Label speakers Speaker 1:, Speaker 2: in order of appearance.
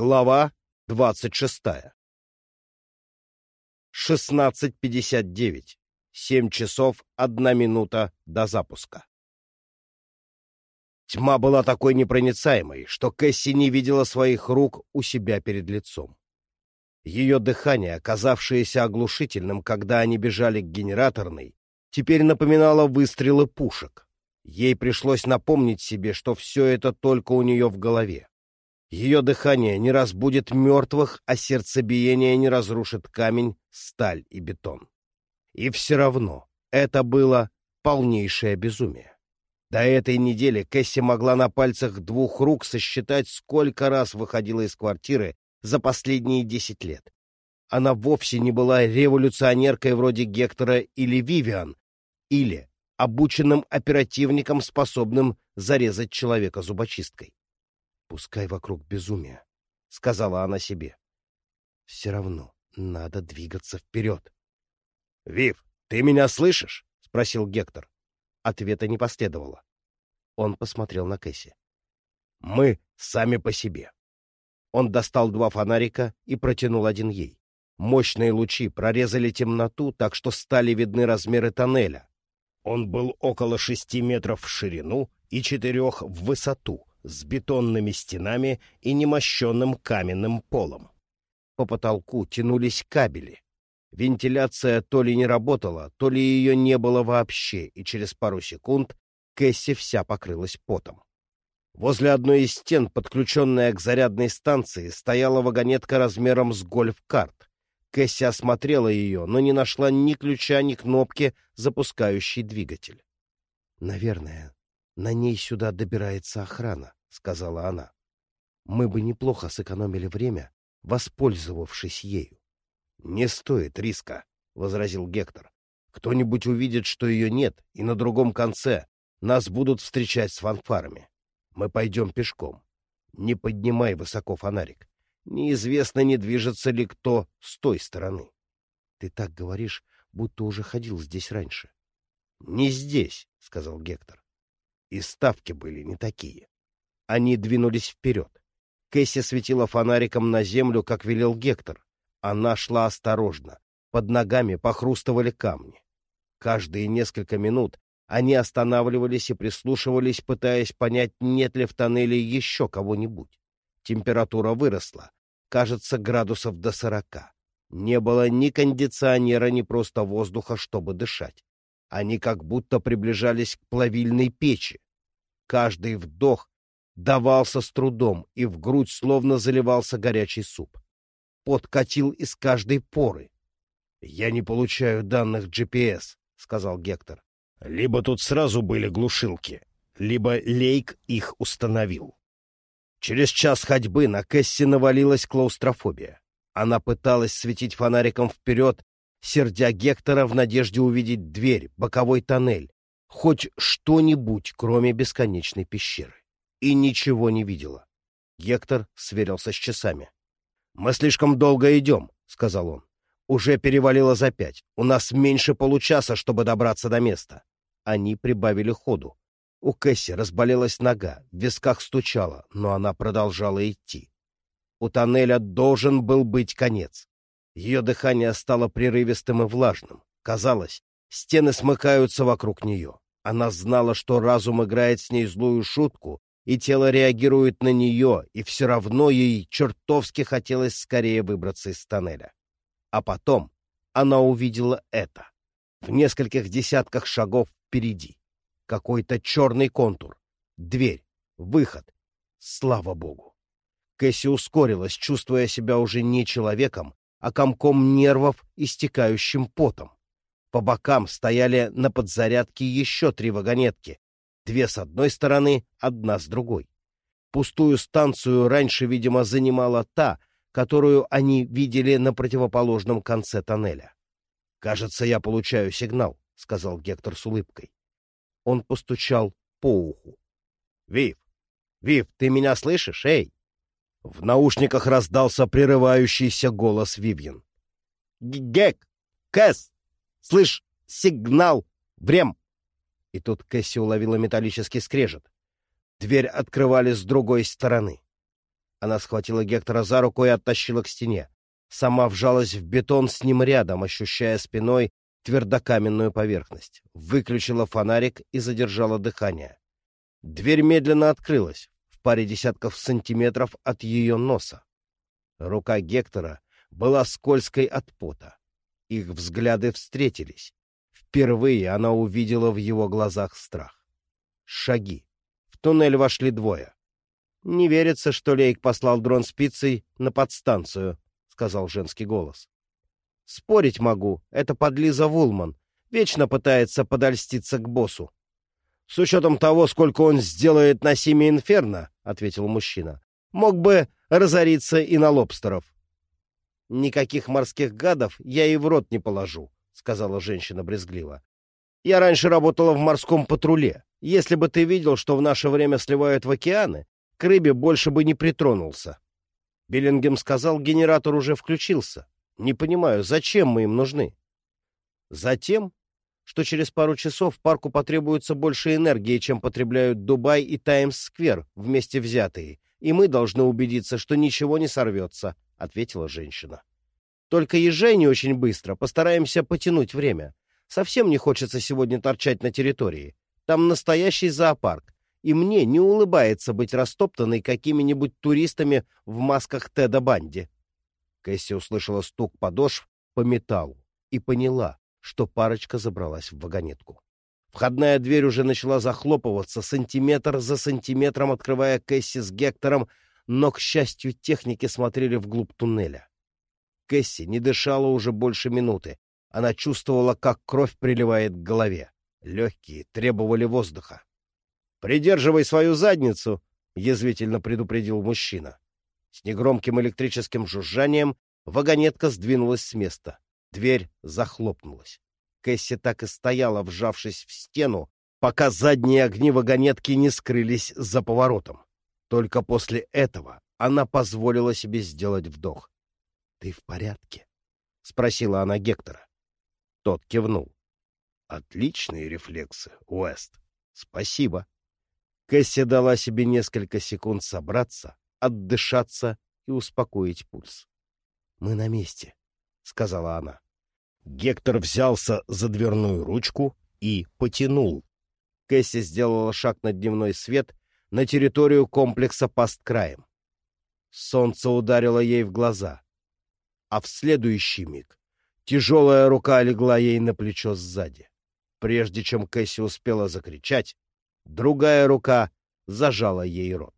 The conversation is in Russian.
Speaker 1: Глава 26. 16.59. 7 часов 1 минута до запуска. Тьма была такой непроницаемой, что Кэсси не видела своих рук у себя перед лицом. Ее дыхание, оказавшееся оглушительным, когда они бежали к генераторной, теперь напоминало выстрелы пушек. Ей пришлось напомнить себе, что все это только у нее в голове. Ее дыхание не разбудит мертвых, а сердцебиение не разрушит камень, сталь и бетон. И все равно это было полнейшее безумие. До этой недели Кэсси могла на пальцах двух рук сосчитать, сколько раз выходила из квартиры за последние десять лет. Она вовсе не была революционеркой вроде Гектора или Вивиан, или обученным оперативником, способным зарезать человека зубочисткой. «Пускай вокруг безумия», — сказала она себе. «Все равно надо двигаться вперед». «Вив, ты меня слышишь?» — спросил Гектор. Ответа не последовало. Он посмотрел на Кэсси. «Мы сами по себе». Он достал два фонарика и протянул один ей. Мощные лучи прорезали темноту, так что стали видны размеры тоннеля. Он был около шести метров в ширину и четырех в высоту, с бетонными стенами и немощенным каменным полом. По потолку тянулись кабели. Вентиляция то ли не работала, то ли ее не было вообще, и через пару секунд Кэсси вся покрылась потом. Возле одной из стен, подключенная к зарядной станции, стояла вагонетка размером с гольф-карт. Кэсси осмотрела ее, но не нашла ни ключа, ни кнопки, запускающей двигатель. «Наверное, на ней сюда добирается охрана», — сказала она. «Мы бы неплохо сэкономили время, воспользовавшись ею». «Не стоит риска», — возразил Гектор. «Кто-нибудь увидит, что ее нет, и на другом конце нас будут встречать с фанфарами. Мы пойдем пешком. Не поднимай высоко фонарик. Неизвестно, не движется ли кто с той стороны. Ты так говоришь, будто уже ходил здесь раньше. — Не здесь, — сказал Гектор. И ставки были не такие. Они двинулись вперед. Кэсси светила фонариком на землю, как велел Гектор. Она шла осторожно. Под ногами похрустывали камни. Каждые несколько минут они останавливались и прислушивались, пытаясь понять, нет ли в тоннеле еще кого-нибудь. Температура выросла, кажется, градусов до сорока. Не было ни кондиционера, ни просто воздуха, чтобы дышать. Они как будто приближались к плавильной печи. Каждый вдох давался с трудом, и в грудь словно заливался горячий суп пот катил из каждой поры. — Я не получаю данных GPS, — сказал Гектор. — Либо тут сразу были глушилки, либо Лейк их установил. Через час ходьбы на Кэсси навалилась клаустрофобия. Она пыталась светить фонариком вперед, сердя Гектора в надежде увидеть дверь, боковой тоннель, хоть что-нибудь, кроме бесконечной пещеры. И ничего не видела. Гектор сверился с часами. «Мы слишком долго идем», — сказал он. «Уже перевалило за пять. У нас меньше получаса, чтобы добраться до места». Они прибавили ходу. У Кэсси разболелась нога, в висках стучала, но она продолжала идти. У тоннеля должен был быть конец. Ее дыхание стало прерывистым и влажным. Казалось, стены смыкаются вокруг нее. Она знала, что разум играет с ней злую шутку, и тело реагирует на нее, и все равно ей чертовски хотелось скорее выбраться из тоннеля. А потом она увидела это. В нескольких десятках шагов впереди. Какой-то черный контур. Дверь. Выход. Слава богу. Кэсси ускорилась, чувствуя себя уже не человеком, а комком нервов, истекающим потом. По бокам стояли на подзарядке еще три вагонетки, Две с одной стороны, одна с другой. Пустую станцию раньше, видимо, занимала та, которую они видели на противоположном конце тоннеля. «Кажется, я получаю сигнал», — сказал Гектор с улыбкой. Он постучал по уху. «Вив! Вив, ты меня слышишь? Эй!» В наушниках раздался прерывающийся голос Вивьен. «Гек! Кэс! Слышь, сигнал! Врем!» И тут Кэсси уловила металлический скрежет. Дверь открывали с другой стороны. Она схватила Гектора за руку и оттащила к стене. Сама вжалась в бетон с ним рядом, ощущая спиной твердокаменную поверхность. Выключила фонарик и задержала дыхание. Дверь медленно открылась, в паре десятков сантиметров от ее носа. Рука Гектора была скользкой от пота. Их взгляды встретились. Впервые она увидела в его глазах страх. Шаги. В туннель вошли двое. «Не верится, что Лейк послал дрон спицей на подстанцию», — сказал женский голос. «Спорить могу, это подлиза Вулман. Вечно пытается подольститься к боссу». «С учетом того, сколько он сделает на Симе Инферно», — ответил мужчина, — «мог бы разориться и на лобстеров». «Никаких морских гадов я и в рот не положу», — сказала женщина брезгливо. «Я раньше работала в морском патруле. Если бы ты видел, что в наше время сливают в океаны, к рыбе больше бы не притронулся». Биллингем сказал, генератор уже включился. «Не понимаю, зачем мы им нужны?» «Затем, что через пару часов парку потребуется больше энергии, чем потребляют Дубай и Таймс-сквер вместе взятые, и мы должны убедиться, что ничего не сорвется», — ответила женщина. «Только езжай не очень быстро, постараемся потянуть время. Совсем не хочется сегодня торчать на территории. Там настоящий зоопарк, и мне не улыбается быть растоптанной какими-нибудь туристами в масках Теда Банди». Кэсси услышала стук подошв по металлу и поняла, что парочка забралась в вагонетку. Входная дверь уже начала захлопываться, сантиметр за сантиметром открывая Кэсси с Гектором, но, к счастью, техники смотрели вглубь туннеля. Кэсси не дышала уже больше минуты. Она чувствовала, как кровь приливает к голове. Легкие требовали воздуха. «Придерживай свою задницу!» — язвительно предупредил мужчина. С негромким электрическим жужжанием вагонетка сдвинулась с места. Дверь захлопнулась. Кэсси так и стояла, вжавшись в стену, пока задние огни вагонетки не скрылись за поворотом. Только после этого она позволила себе сделать вдох. — Ты в порядке? — спросила она Гектора. Тот кивнул. — Отличные рефлексы, Уэст. Спасибо. Кэсси дала себе несколько секунд собраться, отдышаться и успокоить пульс. — Мы на месте, — сказала она. Гектор взялся за дверную ручку и потянул. Кэсси сделала шаг на дневной свет на территорию комплекса Пасткраем. Солнце ударило ей в глаза, а в следующий миг тяжелая рука легла ей на плечо сзади. Прежде чем Кэсси успела закричать, другая рука зажала ей рот.